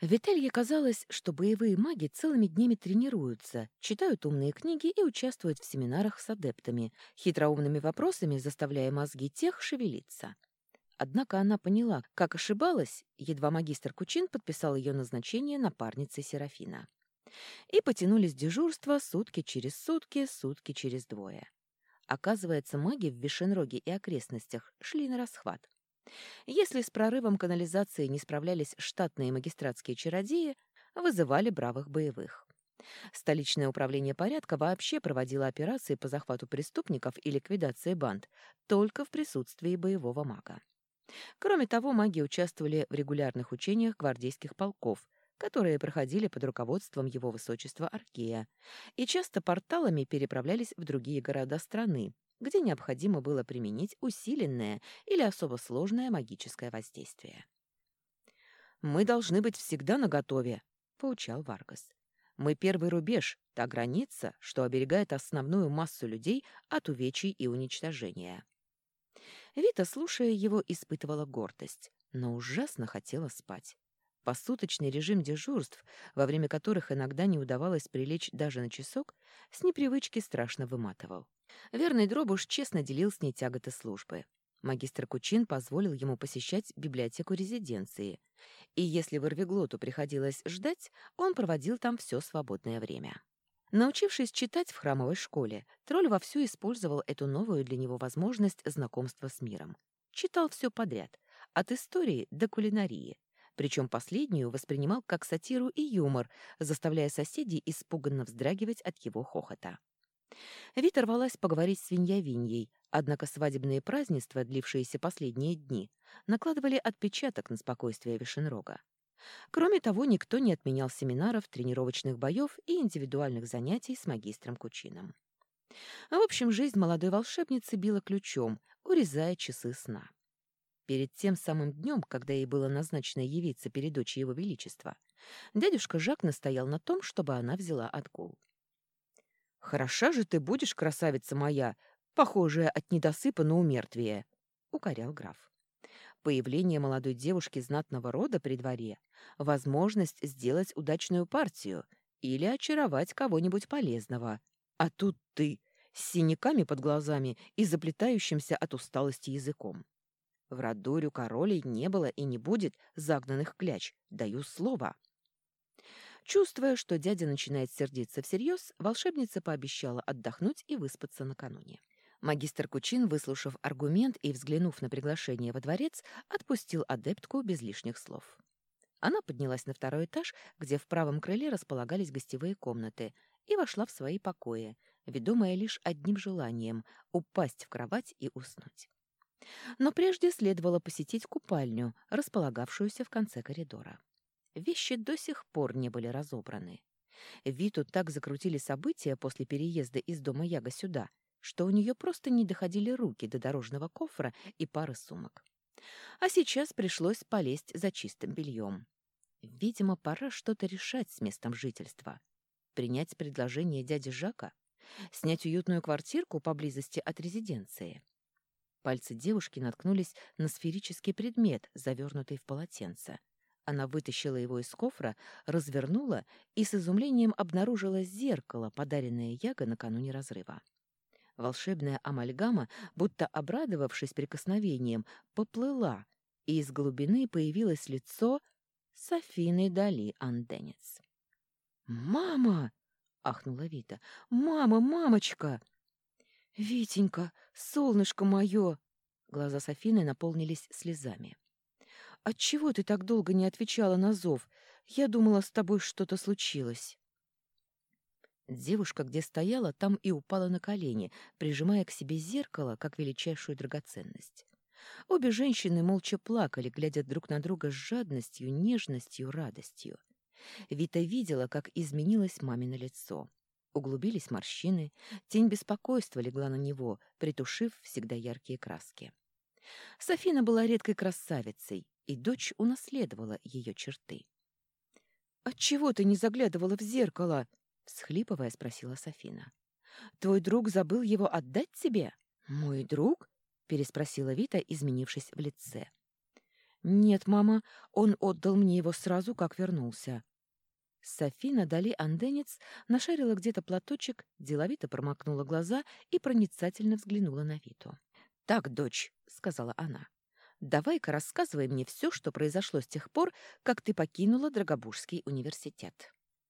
Вителье казалось, что боевые маги целыми днями тренируются, читают умные книги и участвуют в семинарах с адептами, хитроумными вопросами заставляя мозги тех шевелиться. Однако она поняла, как ошибалась, едва магистр Кучин подписал ее назначение напарницей Серафина. И потянулись дежурства сутки через сутки, сутки через двое. Оказывается, маги в Вишенроге и окрестностях шли на расхват. Если с прорывом канализации не справлялись штатные магистратские чародеи, вызывали бравых боевых. Столичное управление порядка вообще проводило операции по захвату преступников и ликвидации банд только в присутствии боевого мага. Кроме того, маги участвовали в регулярных учениях гвардейских полков, которые проходили под руководством его высочества Аркея, и часто порталами переправлялись в другие города страны, где необходимо было применить усиленное или особо сложное магическое воздействие. «Мы должны быть всегда наготове», — поучал Варгас. «Мы первый рубеж, та граница, что оберегает основную массу людей от увечий и уничтожения». Вита, слушая его, испытывала гордость, но ужасно хотела спать. Посуточный режим дежурств, во время которых иногда не удавалось прилечь даже на часок, с непривычки страшно выматывал. Верный Дробуш честно делил с ней тяготы службы. Магистр Кучин позволил ему посещать библиотеку резиденции, и если Ворвиглоту приходилось ждать, он проводил там все свободное время. Научившись читать в храмовой школе, тролль вовсю использовал эту новую для него возможность знакомства с миром. Читал все подряд, от истории до кулинарии, причем последнюю воспринимал как сатиру и юмор, заставляя соседей испуганно вздрагивать от его хохота. Вита рвалась поговорить с Винья-Виньей, однако свадебные празднества, длившиеся последние дни, накладывали отпечаток на спокойствие Вишенрога. Кроме того, никто не отменял семинаров, тренировочных боев и индивидуальных занятий с магистром Кучином. В общем, жизнь молодой волшебницы била ключом, урезая часы сна. Перед тем самым днем, когда ей было назначено явиться перед дочью его величества, дядюшка Жак настоял на том, чтобы она взяла отгул. «Хороша же ты будешь, красавица моя, похожая от недосыпа на умертвие», — укорял граф. Появление молодой девушки знатного рода при дворе, возможность сделать удачную партию или очаровать кого-нибудь полезного. А тут ты, с синяками под глазами и заплетающимся от усталости языком. В Радурю королей не было и не будет загнанных кляч, даю слово. Чувствуя, что дядя начинает сердиться всерьез, волшебница пообещала отдохнуть и выспаться накануне. Магистр Кучин, выслушав аргумент и взглянув на приглашение во дворец, отпустил адептку без лишних слов. Она поднялась на второй этаж, где в правом крыле располагались гостевые комнаты, и вошла в свои покои, ведомая лишь одним желанием — упасть в кровать и уснуть. Но прежде следовало посетить купальню, располагавшуюся в конце коридора. Вещи до сих пор не были разобраны. Виту так закрутили события после переезда из дома Яга сюда, что у нее просто не доходили руки до дорожного кофра и пары сумок. А сейчас пришлось полезть за чистым бельем. Видимо, пора что-то решать с местом жительства. Принять предложение дяди Жака? Снять уютную квартирку поблизости от резиденции? Пальцы девушки наткнулись на сферический предмет, завернутый в полотенце. Она вытащила его из кофра, развернула и с изумлением обнаружила зеркало, подаренное Яго накануне разрыва. Волшебная амальгама, будто обрадовавшись прикосновением, поплыла, и из глубины появилось лицо Софины Дали Анденец. «Мама!» — ахнула Вита. «Мама, мамочка!» «Витенька, солнышко мое!» Глаза Софины наполнились слезами. Отчего ты так долго не отвечала на зов? Я думала, с тобой что-то случилось. Девушка, где стояла, там и упала на колени, прижимая к себе зеркало, как величайшую драгоценность. Обе женщины молча плакали, глядя друг на друга с жадностью, нежностью, радостью. Вита видела, как изменилось мамино лицо. Углубились морщины, тень беспокойства легла на него, притушив всегда яркие краски. Софина была редкой красавицей, и дочь унаследовала ее черты. «Отчего ты не заглядывала в зеркало?» — всхлипывая, спросила Софина. «Твой друг забыл его отдать тебе?» «Мой друг?» — переспросила Вита, изменившись в лице. «Нет, мама, он отдал мне его сразу, как вернулся». Софина Дали Анденец нашарила где-то платочек, деловито промокнула глаза и проницательно взглянула на Виту. «Так, дочь», — сказала она, — «давай-ка рассказывай мне все, что произошло с тех пор, как ты покинула Драгобужский университет».